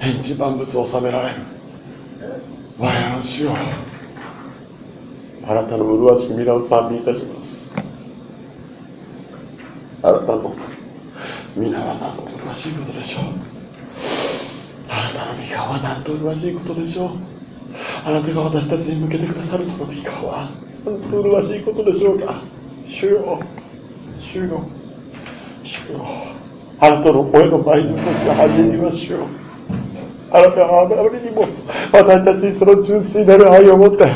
天地万物を治められ我らの主よ。あなたの麗しき皆を賛美いたします。あなたの皆は何と麗しいことでしょう。あなたの御顔は何と麗しいことでしょう。あなたが私たちに向けてくださるその御顔は何と麗しいことでしょうか。主よ。主よ。主よ。あなたの声の前に私は恥じ入りますよ。あなたはあまりにも私たちにその純粋なる愛を持って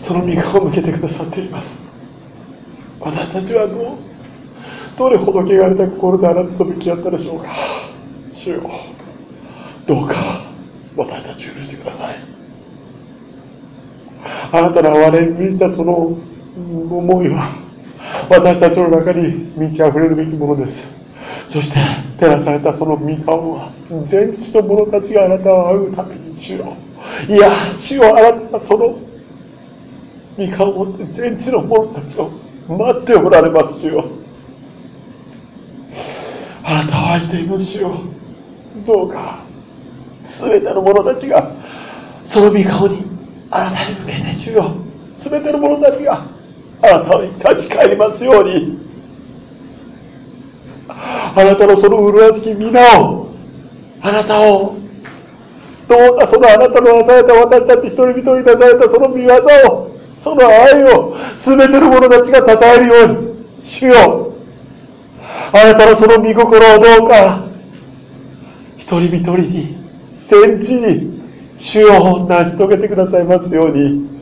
その御顔を向けてくださっています。私たちはどうどれほど汚れた心であなたと向き合ったでしょうか。主よどうか私たちを許してください。あなたの憐れに満ちたその思いは私たちの中に満ち溢れるべきものです。そして照らされたその御顔は全地の者たちがあなたを会うために主よ。いや主よあなたはその御顔を持って全地の者たちを待っておられます主よ。あなたを愛しています主よ。どうか全ての者たちがその御顔にあなたに向けて主よ。全ての者たちがあなたに立ち返りますように。あなたのその麗しき皆をあなたをどうかそのあなたのなされた私たち一人一人に出されたその御業をその愛を全ての者たちが称えるように主よあなたのその御心をどうか一人一人に戦地に主よ成し遂げてくださいますように。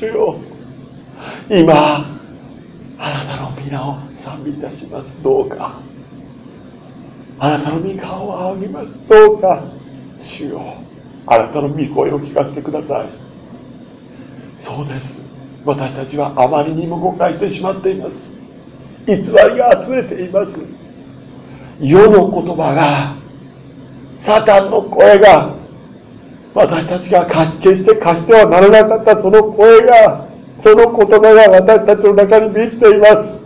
主よ今あなたの皆を賛美いたします。どうか。あなたの御顔を仰ぎます。どうか。主よ。あなたの御声を聞かせてください。そうです。私たちはあまりにも誤解してしまっています。偽りが集めています。世の言葉がサタンの声が私たちが決して貸してはならなかったその声がその言葉が私たちの中に満ちています。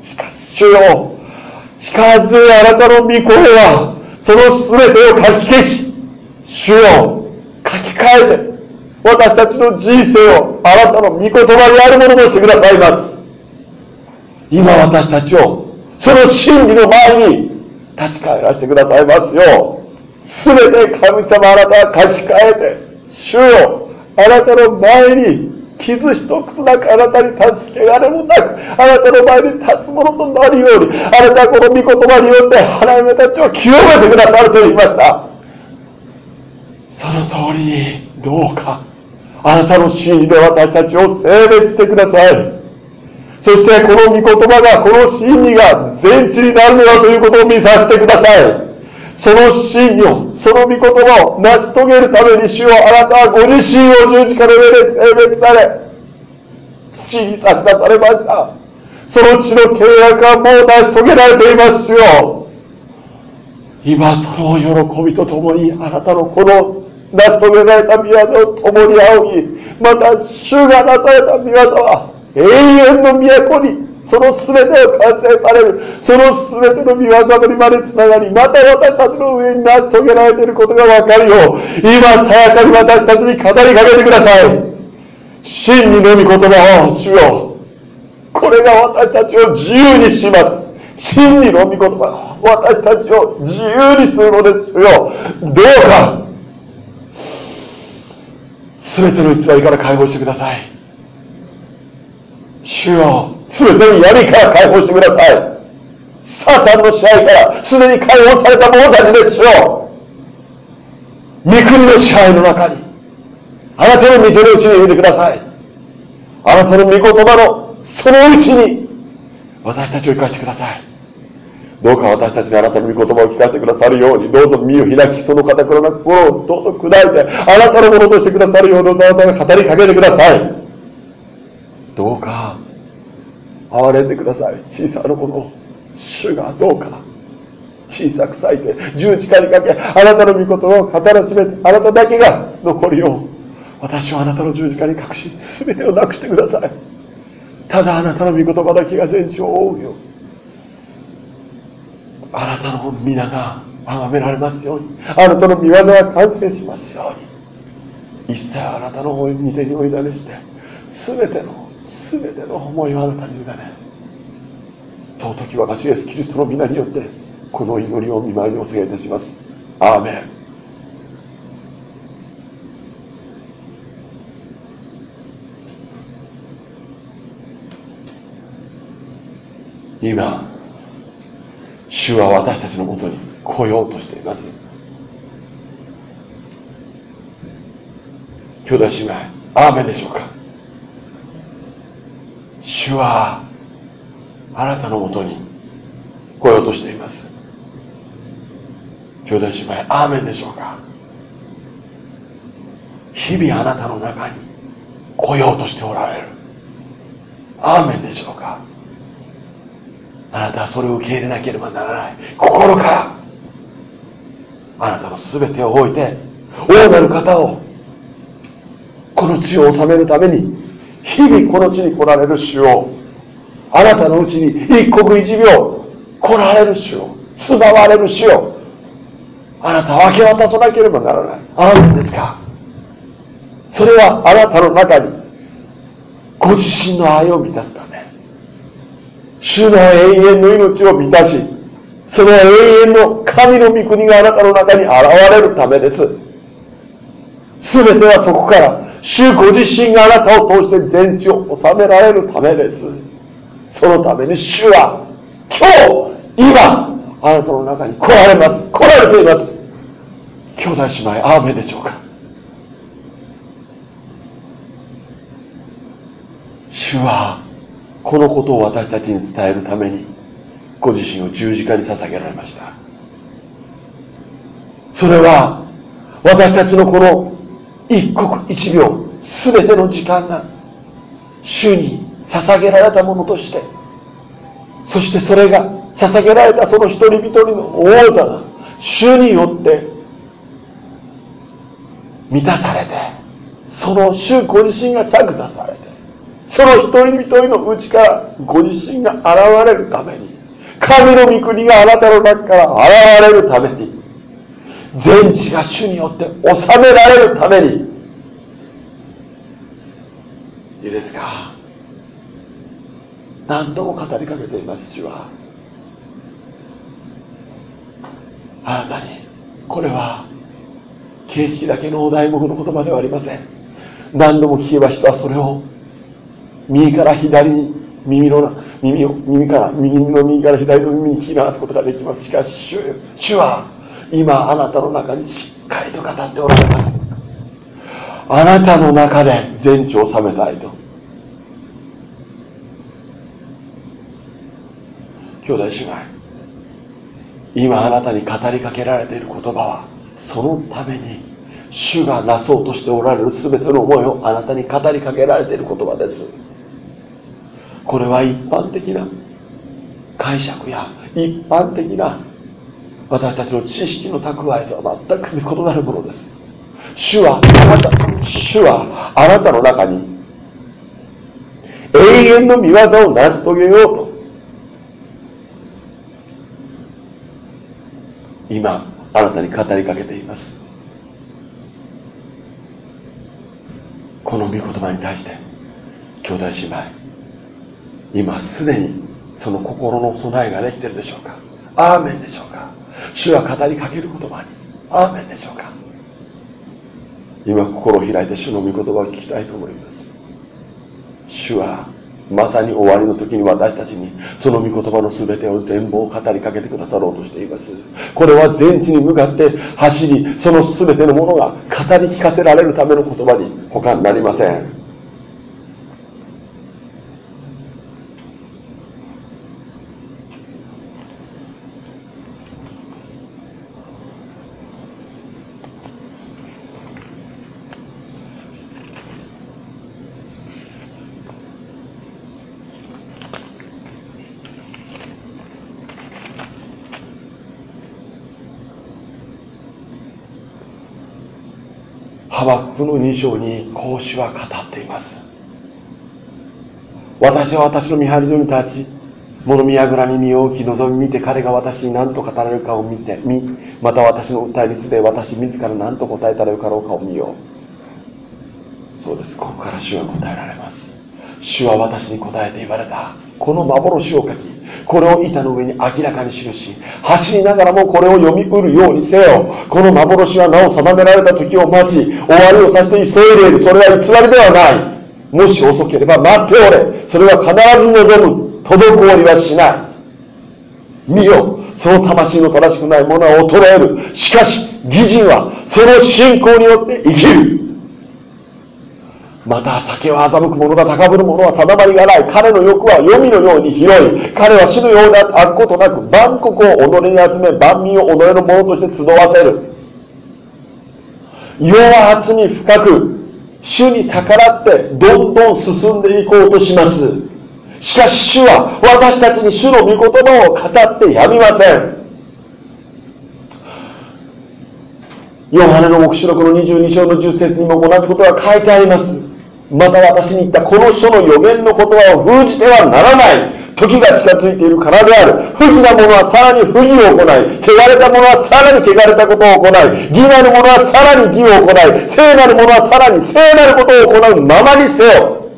しかし主よ。力強いあなたの御声はその全てを書き消し主よ書き換えて私たちの人生をあなたの御言葉にあるものとしてくださいます。今私たちをその真理の前に立ち返らせてくださいますよ。すべて神様あなたは書き換えて主よあなたの前に傷一つなくあなたに立つ汚れもなくあなたの前に立つものとなるようにあなたはこの御言葉によって花嫁たちを清めてくださると言いました。その通りにどうかあなたの真理で私たちを性別してください。そしてこの御言葉がこの真理が全地になるのだということを見させてください。その真理をその御言葉を成し遂げるために主よあなたはご自身を十字架の上で性別され土に差し出されました。その地の契約はもう成し遂げられていますよ今その喜びとともにあなたのこの成し遂げられた御業を共に仰ぎまた主がなされた御業は永遠の都にその全てを完成される。その全ての御業にまでつながりまた私たちの上に成し遂げられていることが分かるよう今さやかに私たちに語りかけてください。真理の御言葉を主よ。これが私たちを自由にします。真理の御言葉私たちを自由にするのですよ。どうか。全ての偽りから解放してください。主よ。全ての闇から解放してください。サタンの支配からすでに解放された者たちですよ。御国の支配の中にあなたの御手のうちに入れてください。あなたの御言葉のそのうちに私たちを生かしてください。どうか私たちにあなたの御言葉を聞かせてくださるようにどうぞ身を開きその方からな心をどうぞ砕いてあなたのものとしてくださるようどうぞあなたが語りかけてください。どうか。憐れんでください。小さなこの主がどうか。小さく咲いて十字架にかけあなたの御言葉を語らしめてあなただけが残るよう私はあなたの十字架に隠し全てをなくしてください。ただあなたの御言葉だけが全地を覆うよあなたの皆が崇められますように。あなたの御業が完成しますように。一切あなたの御手にお委ねして全ての全ての思いをあなたに委ね尊き私イエスキリストの皆によってこの祈りを見舞いにお告げいたします。アーメン。今主は私たちのもとに来ようとしています。兄弟姉妹アーメンでしょうか。主はあなたのもとに来ようとしています。兄弟姉妹アーメンでしょうか。日々あなたの中に来ようとしておられる。アーメンでしょうか。あなたはそれを受け入れなければならない。心から。あなたの全てを置いて大なる方をこの地を治めるために日々この地に来られる主をあなたのうちに一刻一秒来られる主を住まわれる主をあなたは明け渡さなければならない。あるんですか？それはあなたの中にご自身の愛を満たすため。主の永遠の命を満たしその永遠の神の御国があなたの中に現れるためです。全てはそこから主ご自身があなたを通して全地を治められるためです。そのために主は今日今あなたの中に来られます。来られています。兄弟姉妹アーメンでしょうか。主はこのことを私たちに伝えるためにご自身を十字架に捧げられました。それは私たちのこの一刻一秒全ての時間が主に捧げられたものとしてそしてそれが捧げられたその一人一人の王座が主によって満たされてその主ご自身が着座されてその一人一人の内からご自身が現れるために神の御国があなたの中から現れるために全地が主によって治められるために。いいですか？何度も語りかけています主は。あなたにこれは形式だけのお題目の言葉ではありません。何度も聞けば人はそれを右から左に耳の耳を耳から右の右から左の耳に聞き流すことができます。しかし主主は今あなたの中にしっかりと語っておられます。あなたの中で全地を治めたいと。兄弟姉妹今あなたに語りかけられている言葉はそのために主がなそうとしておられる全ての思いをあなたに語りかけられている言葉です。これは一般的な解釈や一般的な私たちの知識の蓄えとは全く異なるものです。主はあなた主はあなたの中に永遠の見業を成し遂げようと今あなたに語りかけています。この御言葉に対して兄弟姉妹今すでにその心の備えができてるでしょうか。アーメンでしょうか。主は語りかける言葉に。アーメンでしょうか。今心を開いて主の御言葉を聞きたいと思います。主はまさに終わりの時に私たちにその御言葉の全てを全部を語りかけてくださろうとしています。これは全地に向かって走りその全てのものが語り聞かせられるための言葉に他になりません。ハバクの2章に孔子は語っています。私は私の見張り所に立ち物見櫓に身を置き望み見て彼が私に何と語られるかを見て見また私の訴えについて私自ら何と答えたらよかろうかを見よう。そうです。ここから主は答えられます。主は私に答えて言われた。この幻を書きこれを板の上に明らかに記し走りながらもこれを読みうるようにせよ。この幻は名を定められた時を待ち終わりをさせて急いでいる。それは偽りではない。もし遅ければ待っておれ。それは必ず望む。滞りはしない。見よ。その魂の正しくないものは衰える。しかし義人はその信仰によって生きる。また酒は欺く者が高ぶる者は定まりがない。彼の欲は黄泉のように広い。彼は死のようであることなく万国を己に集め万民を己のものとして集わせる。弱圧に深く主に逆らってどんどん進んでいこうとします。しかし主は私たちに主の御言葉を語ってやみません。ヨハネの黙示録の22章の10節にも同じことが書いてあります。また私に言ったこの書の予言の言葉を封じてはならない。時が近づいているからである。不義な者はさらに不義を行い汚れた者はさらに汚れたことを行い義なる者はさらに義を行い聖なる者はさらに聖なることを行うままにせよ。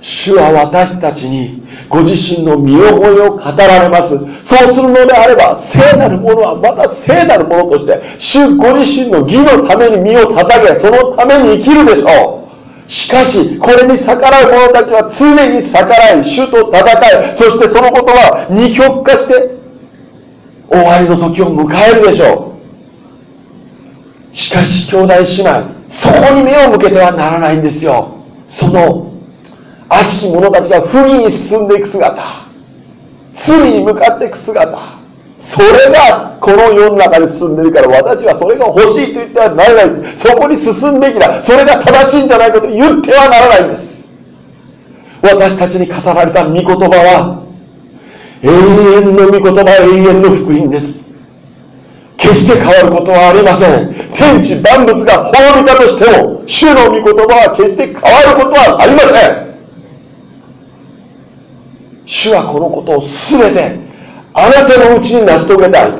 主は私たちにご自身の見覚えを語られます。そうするのであれば聖なるものはまた聖なるものとして主ご自身の義のために身を捧げそのために生きるでしょう。しかしこれに逆らう者たちは常に逆らい主と戦いそしてそのことは二極化して終わりの時を迎えるでしょう。しかし兄弟姉妹そこに目を向けてはならないんですよ。その悪しき者たちが不義に進んでいく姿。罪に向かっていく姿。それがこの世の中に進んでいるから私はそれが欲しいと言ってはならないです。そこに進んでいきな。それが正しいんじゃないかと言ってはならないんです。私たちに語られた御言葉は永遠の御言葉永遠の福音です。決して変わることはありません。天地万物が滅びたとしても主の御言葉は決して変わることはありません。主はこのことを全てあなたのうちに成し遂げたい。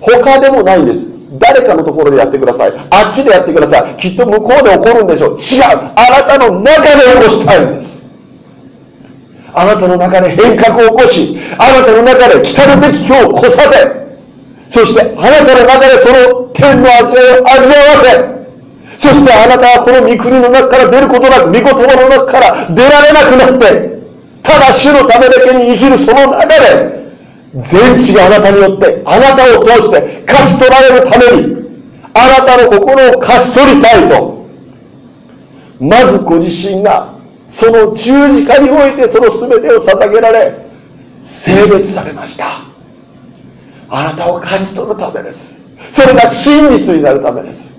他でもないんです。誰かのところでやってください。あっちでやってください。きっと向こうで起こるんでしょう。違う。あなたの中で起こしたいんです。あなたの中で変革を起こしあなたの中で来たるべき今日を来させそしてあなたの中でその天の味わいを味わわせそしてあなたはこの御国の中から出ることなく御言葉の中から出られなくなってただ主のためだけに生きるその中で全地があなたによってあなたを通して勝ち取られるためにあなたの心を勝ち取りたいと。まずご自身がその十字架においてその全てを捧げられ性別されました。あなたを勝ち取るためです。それが真実になるためです。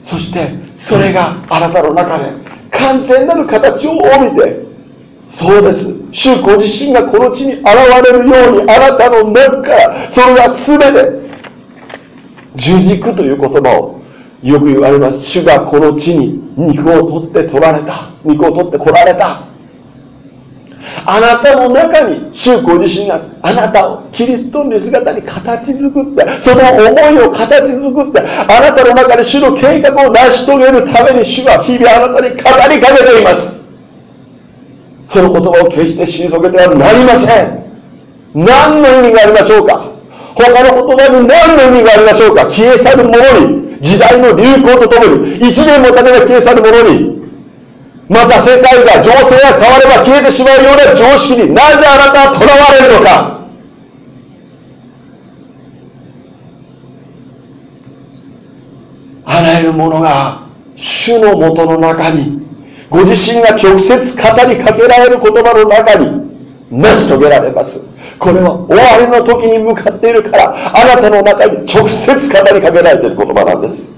そしてそれがあなたの中で完全なる形を帯びてそうです。主ご自身がこの地に現れるようにあなたの中からそれが全て十字架という言葉をよく言われます。主がこの地に肉を取って取られた。肉を取って来られた。あなたの中に主ご自身があなたをキリストの姿に形作ってその思いを形作ってあなたの中で主の計画を成し遂げるために主は日々あなたに語りかけています。その言葉を決して退けてはなりません。何の意味がありましょうか？他の言葉に何の意味がありましょうか？消え去るものに時代の流行とともに一年もためが消え去るものにまた世界が情勢が変われば消えてしまうような常識になぜあなたは囚われるのか？あらゆるものが主のもとの中にご自身が直接語りかけられる言葉の中に成し遂げられます。これは終わりの時に向かっているからあなたの中に直接語りかけられている言葉なんです。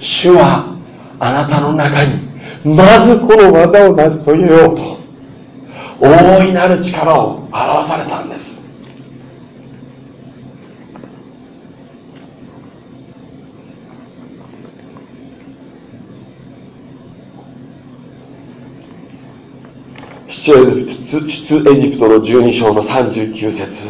主はあなたの中にまずこの技を成し遂げようと大いなる力を表されたんです。出エジプトの12章の39節。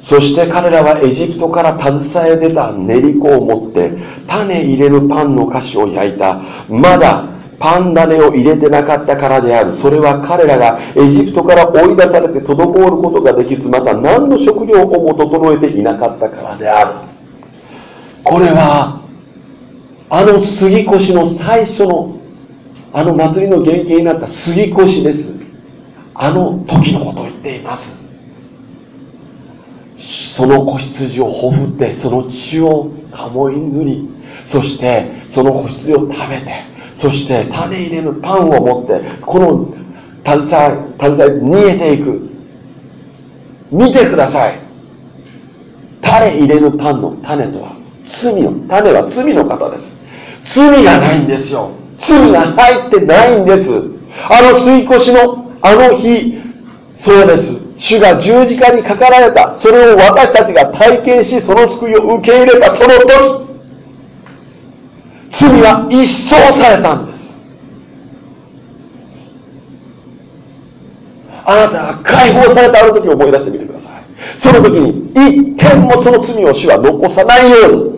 そして彼らはエジプトから携え出た練り粉を持って種入れるパンの菓子を焼いた。まだパン種を入れてなかったからである。それは彼らがエジプトから追い出されて滞ることができずまた何の食料をも整えていなかったからである。これはあの杉越の最初のあの祭りの原型になった杉越です。あの時のことを言っています。その子羊をほふってその血を鴨い塗りそしてその子羊を食べてそして種入れるパンを持ってこの携え携え逃げていく。見てください。種入れるパンの種とは。罪の種は罪の方です。罪がないんですよ。罪が入ってないんです。あの吸い越しのあの日そうです。主が十字架にかかられた。それを私たちが体験しその救いを受け入れた。その時罪は一掃されたんです。あなたが解放されたあの時を思い出してみてください。その時に一点もその罪を主は残さないように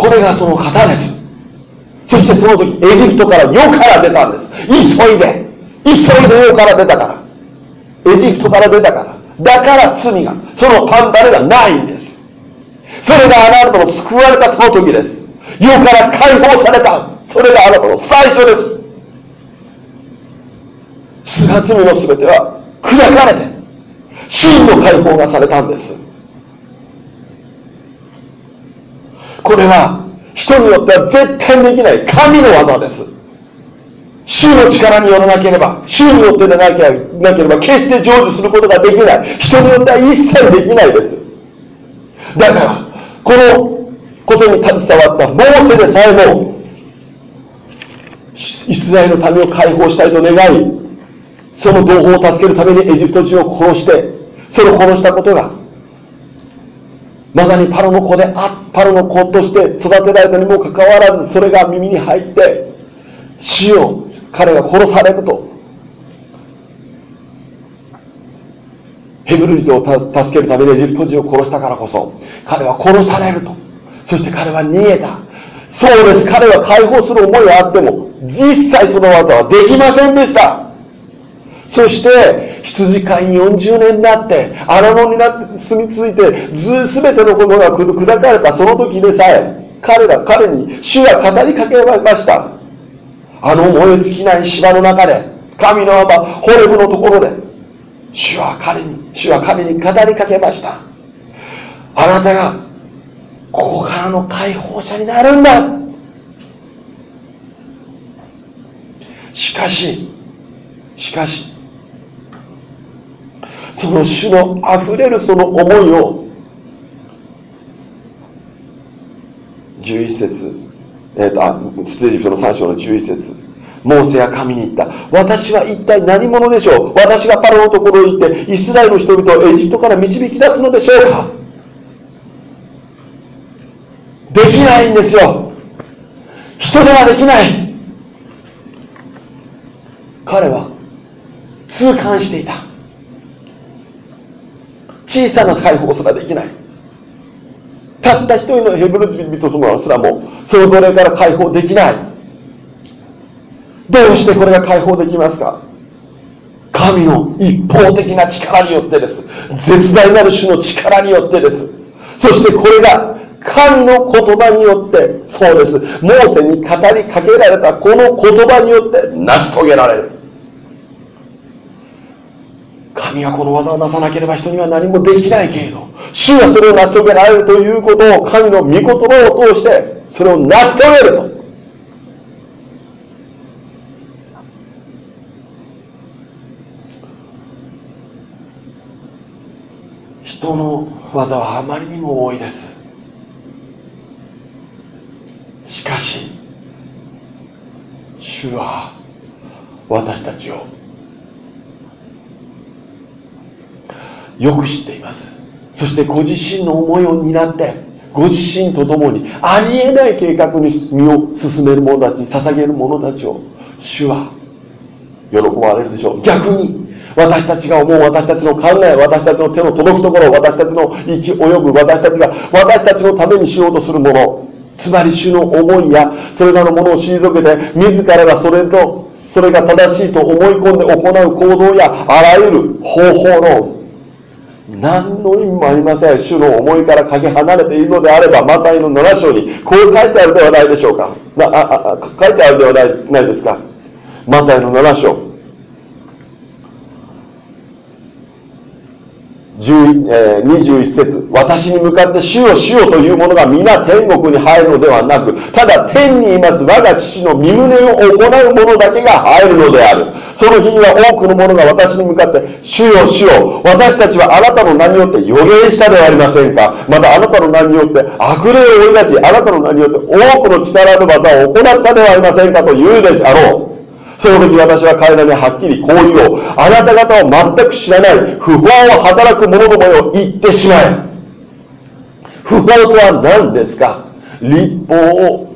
これがその方ですそしてその時エジプトから世から出たんです。急いで。急いで世から出たから。エジプトから出たから。だから罪がそのパンダレがないんです。それがあなたの救われたその時です。世から解放された。それがあなたの最初です。が罪の全ては砕かれて真の解放がされたんです。これは人によっては絶対できない神の技です主の力によらなければ、主によってでなければ、決して成就することができない。人によっては一切できないです。だから、このことに携わったモーセでさえも、イスラエルの民を解放したいと願い、その同胞を助けるためにエジプト人を殺して、それを殺したことが、まさにパロの子であ、パロの子として育てられたにもかかわらず、それが耳に入って、死を彼が殺されるとヘブル人を助けるためにエジプト人を殺したからこそ彼は殺されると。そして彼は逃げた。そうです。彼は解放する思いはあっても実際その技はできませんでした。そして羊飼いに40年になって荒野になって住み着いてず全てのものが砕かれたその時でさえ彼ら彼に主が語りかけました。あの燃え尽きない芝の中で神のままホレブのところで主は彼に主は彼に語りかけました。あなたがここからの解放者になるんだ。しかししかしその主のあふれるその思いを11節えーと、あ出エジプトの3章の11節モーセは神に言った。私は一体何者でしょう？私がパロのところに行って、イスラエルの人々をエジプトから導き出すのでしょうか？できないんですよ。人ではできない。彼は痛感していた。小さな解放すらできない。たった一人のヘブル人すらもその奴隷から解放できない。どうしてこれが解放できますか？神の一方的な力によってです。絶大なる種の力によってです。そしてこれが神の言葉によってそうです。モーセに語りかけられたこの言葉によって成し遂げられる。神がこの技をなさなければ人には何もできないけれど主がそれを成し遂げられるということを神の御言葉を通してそれを成し遂げると。人の技はあまりにも多いです。しかし主は私たちをよく知っています。そしてご自身の思いを担ってご自身と共にありえない計画に身を進める者たち捧げる者たちを主は喜ばれるでしょう。逆に私たちが思う私たちの考え私たちの手の届くところ私たちの生き及ぶ私たちが私たちのためにしようとするもの。つまり主の思いやそれらのものを退けて自らがそれとそれが正しいと思い込んで行う行動やあらゆる方法論。何の意味もありません。主の思いからかけ離れているのであればマタイの7章にこう書いてあるではないでしょうか。ああ書いてあるではないないですか。マタイの7章。21節。私に向かって主よ主よという者が皆天国に入るのではなくただ天にいます我が父の身旨を行う者だけが入るのである。その日には多くの者が私に向かって主よ主よ私たちはあなたの名によって予言したではありませんか。またあなたの名によって悪霊を追い出しあなたの名によって多くの力ある技を行ったではありませんかと言うであろう。その時私は彼らにはっきりこう言おう。あなた方を全く知らない不法を働く者どもよ言ってしまえ。不法とは何ですか？立法を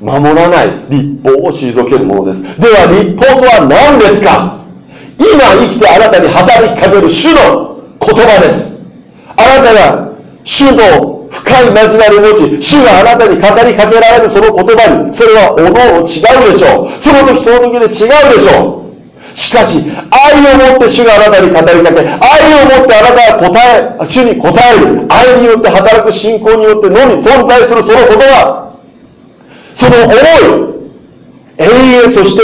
守らない立法を退けるものです。では立法とは何ですか？今生きてあなたに働きかける主の言葉です。あなたが主の深い交わりを持ち、主があなたに語りかけられるその言葉に、それはおのお違うでしょう。その時その時で違うでしょう。しかし、愛を持って主があなたに語りかけ、愛を持ってあなたが答え、主に答える、愛によって働く信仰によってのみ存在するその言葉、その思い、永遠、そして、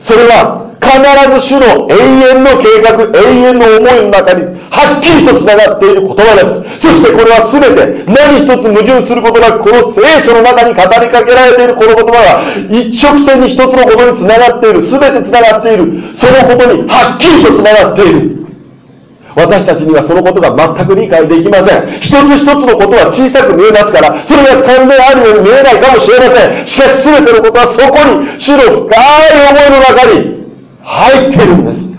それは必ず主の永遠の計画、永遠の思いの中にはっきりと繋がっている言葉です。そしてこれは全て何一つ矛盾することなく、この聖書の中に語りかけられているこの言葉が一直線に一つのことに繋がっている、全て繋がっている、そのことにはっきりと繋がっている。私たちにはそのことが全く理解できません。一つ一つのことは小さく見えますから、それが関連あるように見えないかもしれません。しかし全てのことはそこに、主の深い思いの中に入っているんです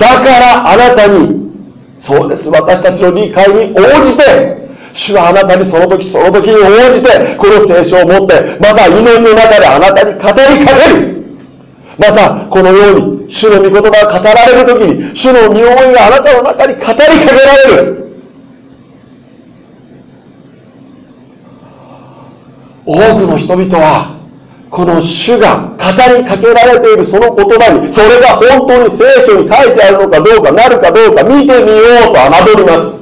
だからあなたにそうです。私たちの理解に応じて主はあなたにその時その時に応じてこの聖書を持ってまた祈りの中であなたに語りかける。またこのように主の御言葉が語られる時に主の見思いがあなたの中に語りかけられる。多くの人々はこの主が語りかけられているその言葉に、それが本当に聖書に書いてあるのかどうか、なるかどうか見てみようと侮ります。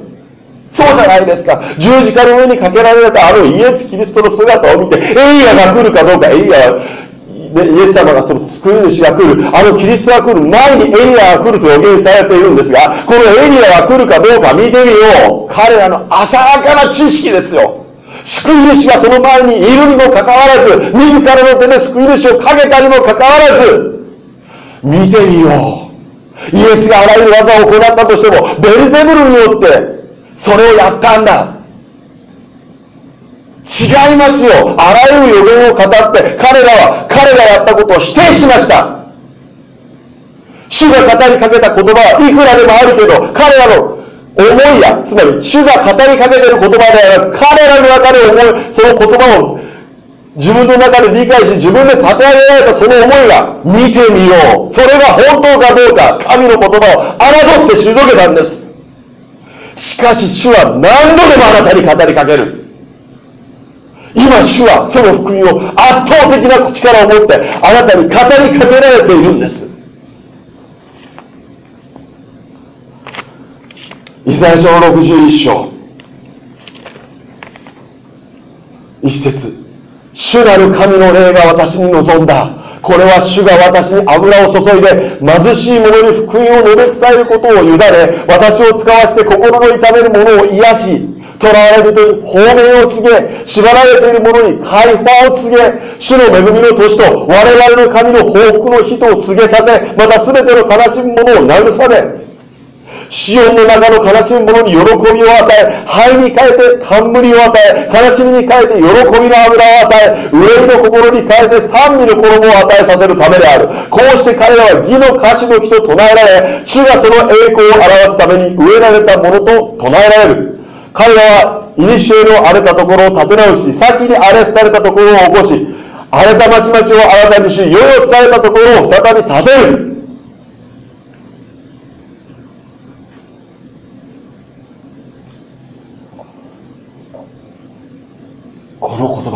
そうじゃないですか。十字架の上にかけられたあのイエス・キリストの姿を見て、エリアが来るかどうか、エリアは、イエス様がその救い主が来る、あのキリストが来る前にエリアが来ると予言されているんですが、このエリアが来るかどうか見てみよう。彼らの浅はかな知識ですよ。救い主がその前にいるにもかかわらず、自らの手で救い主をかけたにもかかわらず、見てみよう。イエスがあらゆる技を行ったとしても、ベルゼブルによって、それをやったんだ。違いますよ。あらゆる予言を語って、彼らは、彼がやったことを否定しました。主が語りかけた言葉はいくらでもあるけど、彼らの思いや、つまり主が語りかけている言葉である、彼らの中で思い、その言葉を自分の中で理解し、自分で立て上げられたその思いが見てみよう。それが本当かどうか、神の言葉を侮って退けたんです。しかし主は何度でもあなたに語りかける。今主はその福音を圧倒的な力を持ってあなたに語りかけられているんです。イザヤ書の61章。一節。主なる神の霊が私に望んだ。これは主が私に油を注いで貧しい者に福音を述べ伝えることを委ね私を使わせて心の痛める者を癒し囚われる人に放免を告げ縛られている者に解放を告げ主の恵みの年と我々の神の報復の日とを告げさせまた全ての悲しむ者を慰めシオンの中の悲しむ者に喜びを与え、灰に変えて冠を与え、悲しみに変えて喜びの油を与え、憂いの心に変えて賛美の衣を与えさせるためである。こうして彼らは義の歌詞の木と唱えられ、主がその栄光を表すために植えられたものと唱えられる。彼らは古の荒れたところを立て直し先に荒れされたところを起こし荒れた町々を新たにし世を伝えたところを再び立てる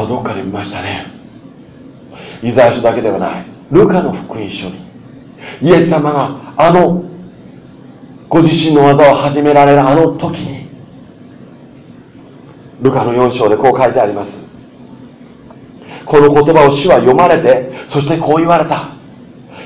この言葉どっかで見ましたね。イザヤ書だけではない。ルカの福音書に。イエス様があのご自身の技を始められるあの時にルカの4章でこう書いてあります。この言葉を主は読まれてそしてこう言われた。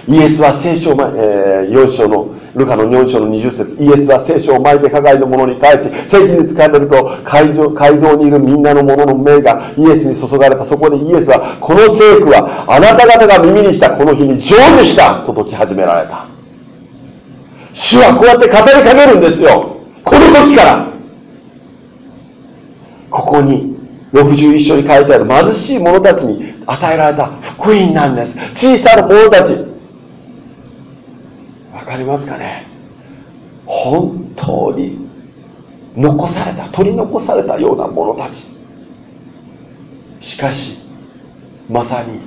イエスは聖書を、えー、4章のルカの4章の20節イエスは聖書を巻いて係の者に返し聖地に使われると街道街道にいるみんなの者の目がイエスに注がれた。そこでイエスはこの聖句はあなた方が耳にしたこの日に成就したと説き始められた。主はこうやって語りかけるんですよ。この時から。ここに61章に書いてある貧しい者たちに与えられた福音なんです。小さな者たち。かりますかね？本当に残された取り残されたような者たち。しかしまさに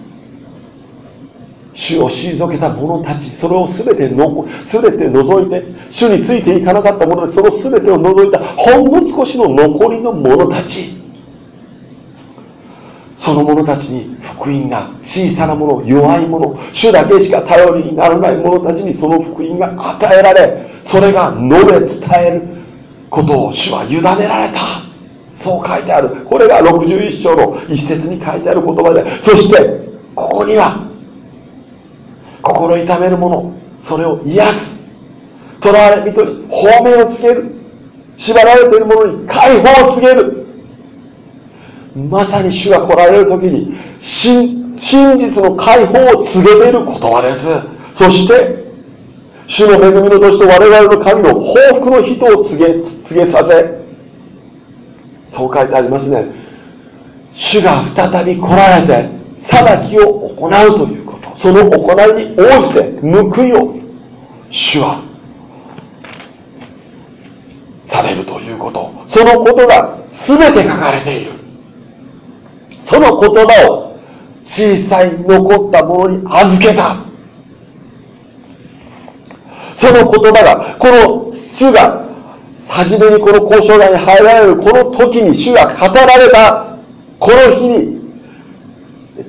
主を退けた者たちそれを全ての全て除いて主についていかなかった者たちその全てを除いたほんの少しの残りの者たち。その者たちに福音が小さな者弱い者主だけしか頼りにならない者たちにその福音が与えられそれが述べ伝えることを主は委ねられた。そう書いてある。これが61章の一節に書いてある言葉でそしてここには心痛めるものそれを癒す。囚われ人に褒めをつける。縛られている者に解放を告げる。まさに主が来られる時に真実の解放を告げている言葉です。そして主の恵みの年と我々の神の報復の人を告げ告げさせそう書いてありますね。主が再び来られて裁きを行うということ。その行いに応じて報いを主はされるということ。そのことが全て書かれている。その言葉を小さい残ったものに預けた。その言葉がこの主が初めにこの交渉外に入られるこの時に主が語られたこの日に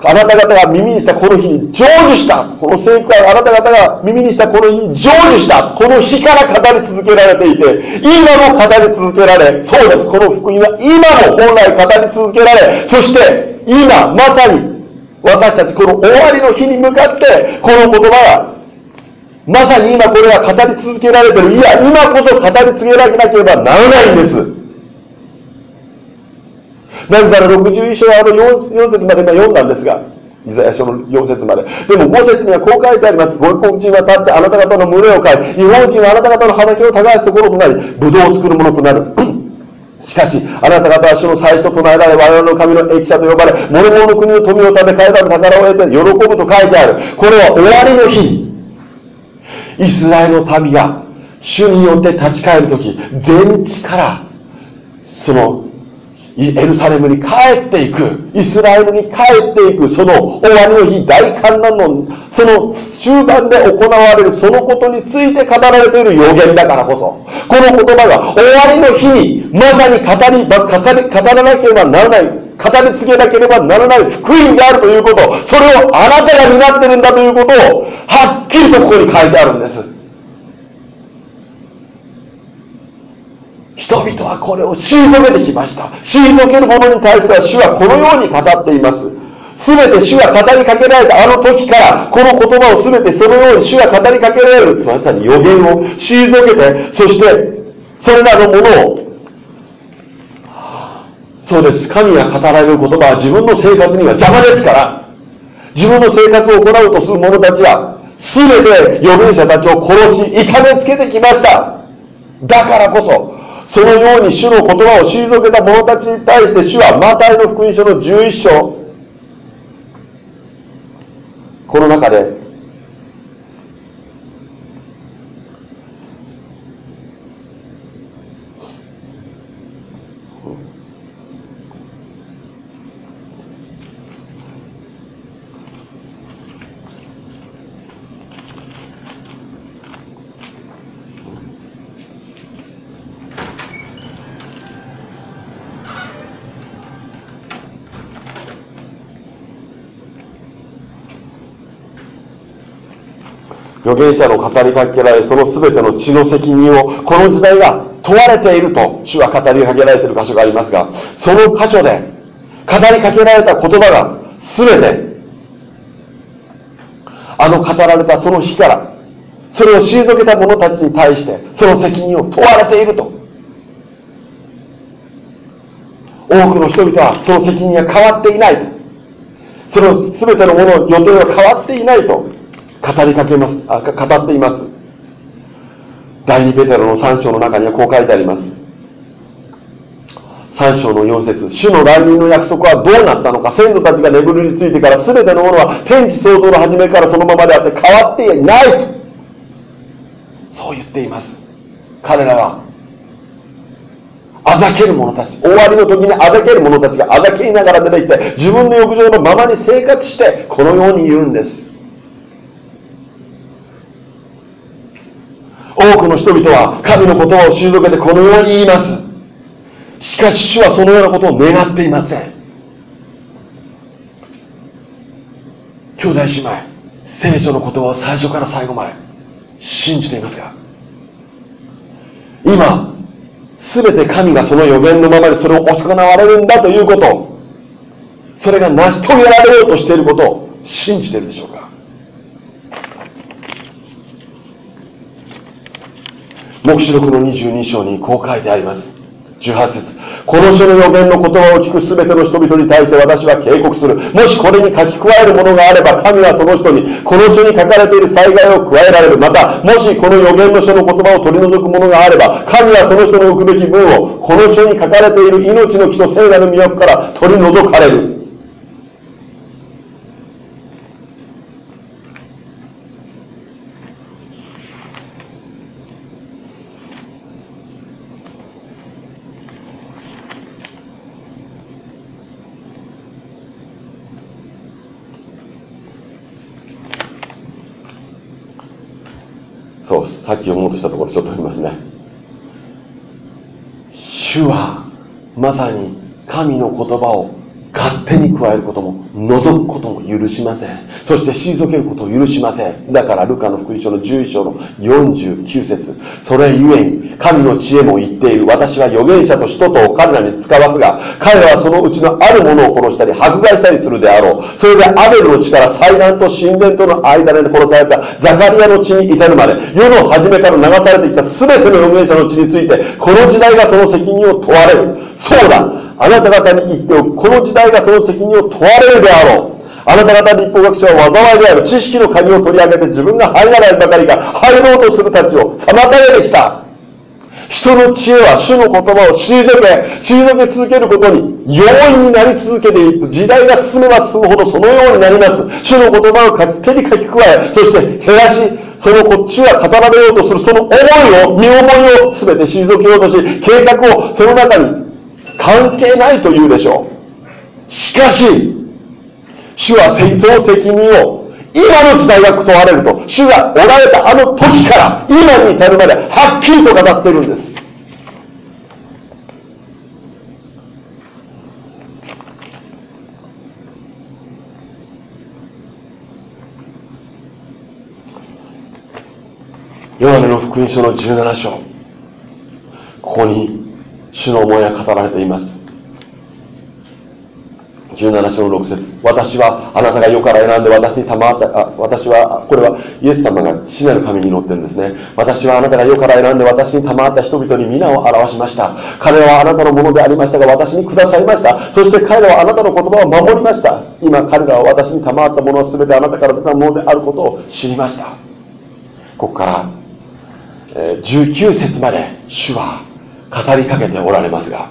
あなた方が耳にしたこの日に成就した。この聖句はあなた方が耳にしたこの日に成就した。この日から語り続けられていて今も語り続けられそうです。この福音は今も本来語り続けられそして今まさに私たちこの終わりの日に向かってこの言葉がまさに今これは語り続けられてる。いや今こそ語り継げなければならないんです。なぜなら61章はあの 4, 4節まで今読んだんですが、イザヤ書の4節まで。でも5節にはこう書いてあります。外国人は立ってあなた方の胸を飼い、日本人はあなた方の畑を耕すところとなり、ブドウを作るものとなる。しかし、あなた方は主の祭司と唱えられ、我々の神の益者と呼ばれ、諸々の国の富を食べ、買えた宝を得て、喜ぶと書いてある。これは終わりの日イスラエルの民が主によって立ち返るとき、全地から、そのエルサレムに帰っていくイスラエルに帰っていくその終わりの日大観覧のその終盤で行われるそのことについて語られている予言だからこそこの言葉が終わりの日にまさに語り語り語らなければならない語り継げなければならない福音であるということそれをあなたが担ってるんだということをはっきりとここに書いてあるんです人々はこれを退けてきました。退ける者に対しては主はこのように語っています。全て主が語りかけられたあの時からこの言葉を全てそのように主が語りかけられる。まさに予言を退けてそしてそれらのものをそうです。神が語られる言葉は自分の生活には邪魔ですから自分の生活を行うとする者たちは全て預言者たちを殺し痛めつけてきました。だからこそそのように主の言葉を退けた者たちに対して主はマタイの福音書の11章。この中で預言者の語りかけられその全ての血の責任をこの時代が問われていると主は語りかけられている箇所がありますがその箇所で語りかけられた言葉が全てあの語られたその日からそれを退けた者たちに対してその責任を問われていると。多くの人々はその責任が変わっていないと。その全てのもの予定は変わっていないと。語りかけます。あ語っています。第2ペテロの3章の中にはこう書いてあります。3章の4節。主の来臨の約束はどうなったのか。先祖たちが眠りについてから全てのものは天地創造の初めからそのままであって変わっていない。とそう言っています。彼らは。あざける者たち。終わりの時にあざける者たちがあざけりながら出てきて自分の浴場のままに生活してこのように言うんです。多くの人々は神の言葉を退けてこのように言います。しかし主はそのようなことを願っていません。兄弟姉妹聖書の言葉を最初から最後まで信じていますか今全て神がその予言のままにそれを行われるんだということそれが成し遂げられようとしていることを信じているでしょうか？黙示録の22章にこう書いてあります18節この書の予言の言葉を聞く全ての人々に対して私は警告する。もしこれに書き加えるものがあれば、神はその人に、この書に書かれている災害を加えられる。また、もしこの予言の書の言葉を取り除くものがあれば、神はその人の置くべき分を、この書に書かれている命の木と聖なる都から取り除かれる。そうさっき読もうとしたところちょっと読みますね主はまさに神の言葉を勝手に加えることも除くことも許しません。そして退けることを許しません。だからルカの福音書の11章の49節。それゆえに神の知恵も言っている。私は預言者と人とを彼らに使わすが彼らはそのうちのあるものを殺したり迫害したりするであろう。それでアベルの地から祭壇と神殿との間で殺されたザカリアの地に至るまで世の初めから流されてきた全ての預言者の地についてこの時代がその責任を問われる。そうだ。あなた方に言っておくこの時代がその責任を問われるであろう。あなた方立法学者は災いである知識の鍵を取り上げて自分が入らないばかりが入ろうとするたちを妨げてきた。人の知恵は主の言葉を退け退け続けることに容易になり続けていく。時代が進めば進むほどそのようになります。主の言葉を勝手に書き加えそして減らしそのこっちは語られようとするその思いを身思いを全て退けようとし計画をその中に関係ないと言うでしょ。うしかし主は戦争責任を今の時代が問われると主がおられたあの時から今に至るまではっきりと語っているんです。ヨハネの福音書の17章。ここに主の思いが語られています。17章6節。私はあなたが世から選んで私に賜ったあ私はこれはイエス様が父なる神に乗ってるんですね。私はあなたが世から選んで私に賜った人々に皆を表しました。彼はあなたのものでありましたが私にくださいました。そして彼らはあなたの言葉を守りました。今彼らは私に賜ったものは全てあなたから出たものであることを知りました。ここから、え19節まで主は語りかけておられますが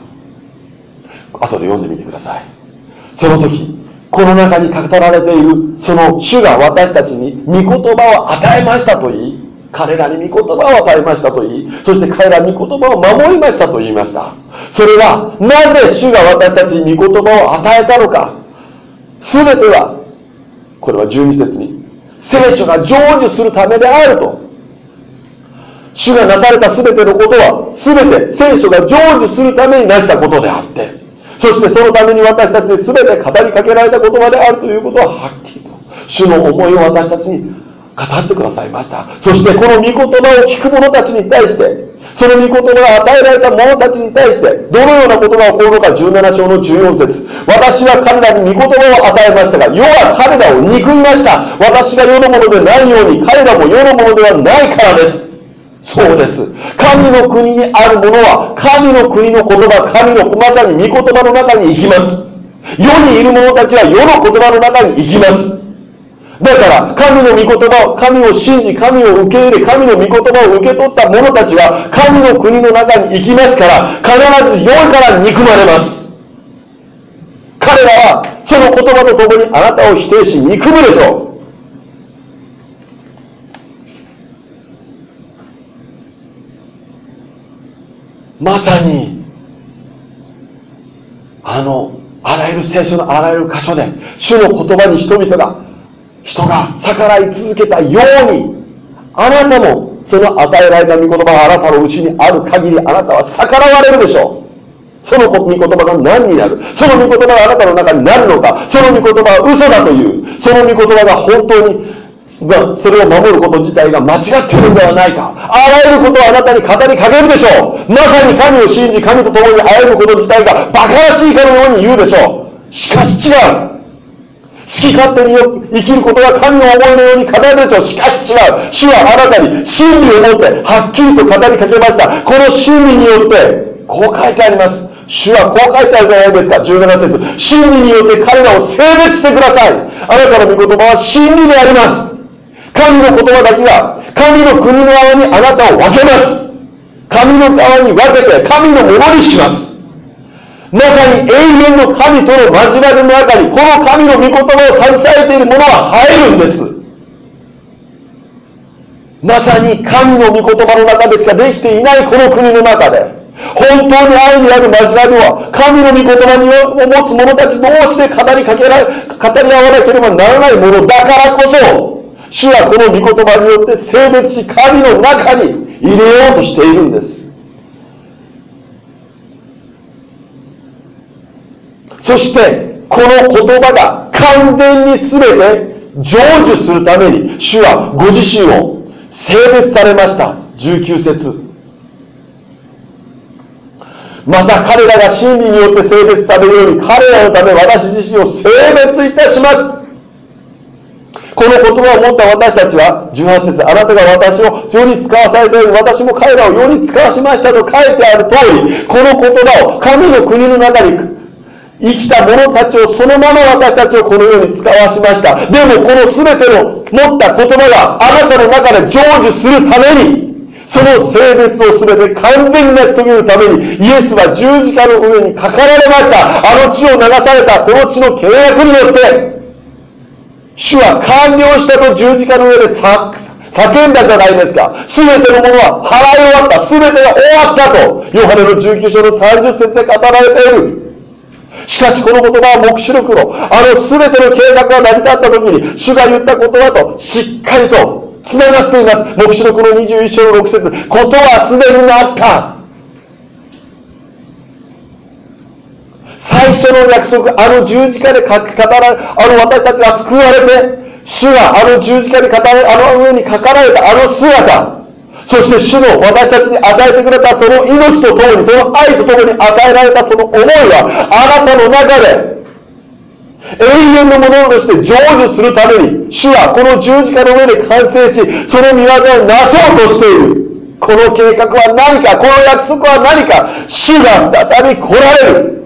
後で読んでみてください。その時この中に語られているその主が私たちに御言葉を与えましたと言い彼らに御言葉を与えましたと言いそして彼ら御言葉を守りましたと言いました。それはなぜ主が私たちに御言葉を与えたのか。全てはこれは12節に聖書が成就するためであると主がなされた全てのことは全て聖書が成就するためになしたことであってそしてそのために私たちに全て語りかけられた言葉であるということははっきりと主の思いを私たちに語ってくださいました。そしてこの御言葉を聞く者たちに対してその御言葉が与えられた者たちに対してどのようなことが起こるのか17章の14節。私は彼らに御言葉を与えましたが世は彼らを憎みました。私が世のものでないように彼らも世のものではないからです。そうです。神の国にあるものは神の国の言葉神のまさに御言葉の中に行きます。世にいる者たちは世の言葉の中に行きます。だから神の御言葉を神を信じ神を受け入れ神の御言葉を受け取った者たちは神の国の中に行きますから必ず良いから憎まれます。彼らはその言葉とともにあなたを否定し憎むでしょう。まさにあのあらゆる聖書のあらゆる箇所で主の言葉に人々が人が逆らい続けたようにあなたもその与えられた御言葉があなたのうちにある限りあなたは逆らわれるでしょう。その御言葉が何になる？その御言葉があなたの中になるのか？その御言葉は嘘だという。その御言葉が本当にまあ、それを守ること自体が間違ってるんではないか。あらゆることをあなたに語りかけるでしょう。まさに神を信じ神と共に歩むこと自体が馬鹿らしいかのように言うでしょう。しかし違う。好き勝手に生きることが神の思いのように語るでしょう。しかし違う。主はあなたに真理を持ってはっきりと語りかけました。この真理によってこう書いてあります。主はこう書いてあるじゃないですか。17節。真理によって彼らを性別してください。あなたの御言葉は真理であります。神の言葉だけが神の国の側にあなたを分けます。神の側に分けて神のものにします。まさに永遠の神との交わりの中にこの神の御言葉を携えている者は入るんです。まさに神の御言葉の中でしかできていないこの国の中で本当に愛にある交わりは神の御言葉を持つ者たち同士で語りかけられ語り合わなければならないものだからこそ主はこの御言葉によって性別し神の中に入れようとしているんです。そしてこの言葉が完全に全て成就するために主はご自身を性別されました。19節。また彼らが真理によって性別されるように彼らのため私自身を性別いたします。この言葉を持った私たちは18節あなたが私を世に使わされたように私も彼らを世に使わしましたと書いてある通りこの言葉を神の国の中に生きた者たちをそのまま私たちをこの世に使わしました。でもこの全ての持った言葉があなたの中で成就するためにその性別を全て完全に成し遂げるためにイエスは十字架の上にかかられました。あの血を流されたこの血の契約によって主は完了したと十字架の上で叫んだじゃないですか。すべてのものは払い終わった。すべてが終わったと、ヨハネの19章の30節で語られている。しかしこの言葉は黙示録の、あのすべての計画が成り立った時に、主が言った言葉としっかりと繋がっています。黙示録の21章の6節ことはすでになった。最初の約束、あの十字架で語られ、あの私たちが救われて、主があの十字架に語られ、あの上に書かれたあの姿、そして主の私たちに与えてくれたその命とともに、その愛とともに与えられたその思いは、あなたの中で、永遠のものとして成就するために、主はこの十字架の上で完成し、その見業をなそうとしている。この計画は何か、この約束は何か、主が再び来られる。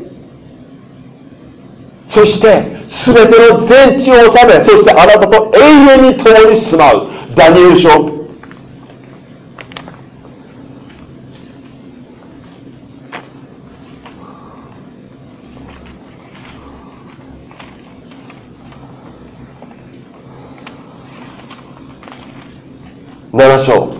そして全ての全地を治めそしてあなたと永遠に共に住まう。ダニエル書。7章。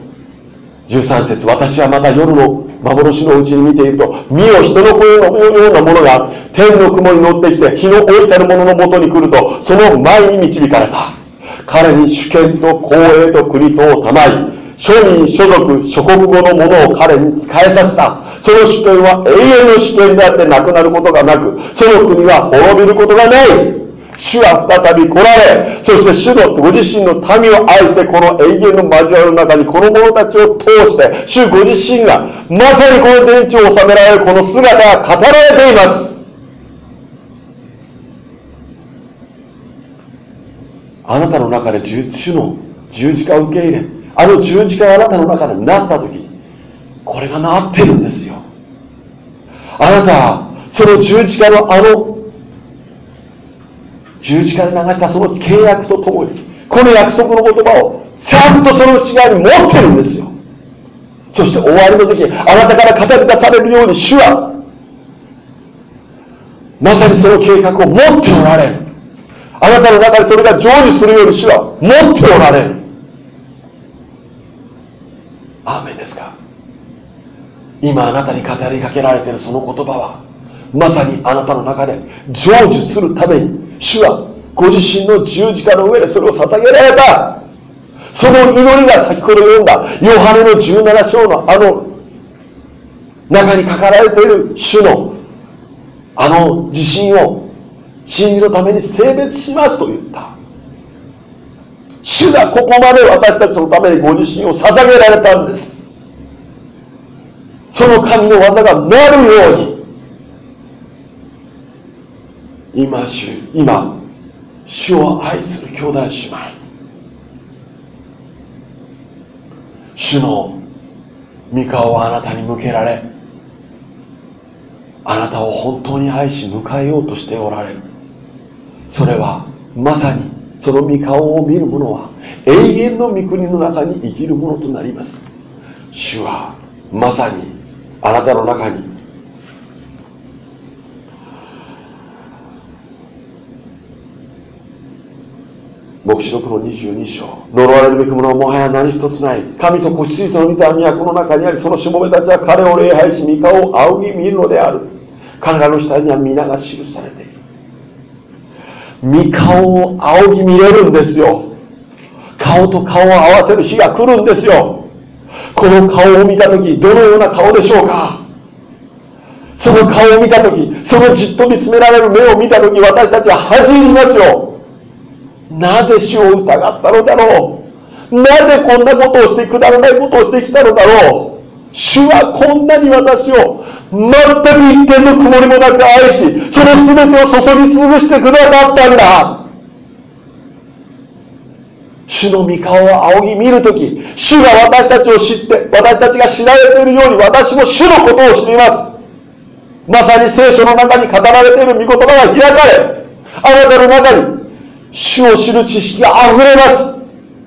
13節私はまた夜の幻のうちに見ていると身を人の声のようなものが天の雲に乗ってきて日の置いたる者のもとに来るとその前に導かれた。彼に主権と公営と国とを賜い庶民所属諸国語のものを彼に仕えさせた。その主権は永遠の主権であってなくなることがなくその国は滅びることがない。主は再び来られ、そして主のご自身の民を愛して、この永遠の交わりの中にこの者たちを通して、主ご自身がまさにこの全地を治められるこの姿が語られています。あなたの中で主の十字架を受け入れ、あの十字架があなたの中でなった時、これがなってるんですよ。あなたは、その十字架のあの十字架で流したその契約とともにこの約束の言葉をちゃんとその内側に持ってるんですよ。そして終わりの時あなたから語り出されるように主はまさにその計画を持っておられる。あなたの中でそれが成就するように主は持っておられる。アーメンですか？今あなたに語りかけられているその言葉はまさにあなたの中で成就するために主はご自身の十字架の上でそれを捧げられた。その祈りが先ほど読んだヨハネの17章のあの中に書かれている主のあの自信を真理のために性別しますと言った。主がここまで私たちのためにご自身を捧げられたんです。その神の技がなるように今主今主を愛する兄弟姉妹。主の御顔をあなたに向けられあなたを本当に愛し迎えようとしておられる。それはまさにその御顔を見る者は永遠の御国の中に生きるものとなります。主はまさにあなたの中に黙示録の22章。呪われるべきものはもはや何一つない。神と子羊との水は都の中にありそのしもべたちは彼を礼拝し御顔を仰ぎ見るのである。彼らの下には皆が記されている。御顔を仰ぎ見れるんですよ。顔と顔を合わせる日が来るんですよ。この顔を見た時どのような顔でしょうか。その顔を見た時そのじっと見つめられる目を見た時私たちは恥じりますよ。なぜ主を疑ったのだろう？なぜこんなことをしてくだらないことをしてきたのだろう？主はこんなに私を全く一点の曇りもなく愛しその全てを注ぎ尽くしてくださったんだ。主の御顔を仰ぎ見るとき主が私たちを知って私たちが知られているように私も主のことを知ります。まさに聖書の中に語られている御言葉が開かれあなたの中に主を知る知識が溢れます。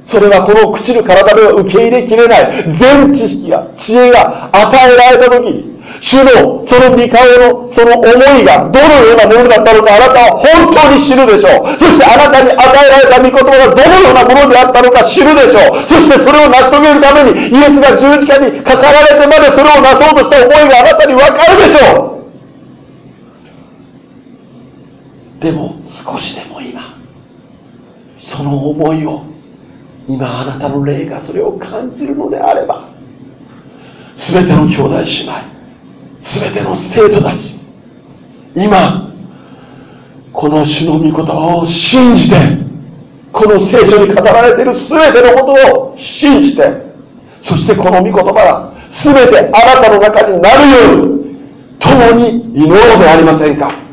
それはこの朽ちる体では受け入れきれない。全知識が知恵が与えられた時に主のその見顔のその思いがどのようなものだったのかあなたは本当に知るでしょう。そしてあなたに与えられた御言葉がどのようなものであったのか知るでしょう。そしてそれを成し遂げるためにイエスが十字架にかかられてまでそれをなそうとした思いがあなたに分かるでしょう。でも少しでもその思いを今あなたの霊がそれを感じるのであれば全ての兄弟姉妹全ての生徒たち今この主の御言葉を信じてこの聖書に語られている全てのことを信じてそしてこの御言葉が全てあなたの中になるように共に祈ろうではありませんか。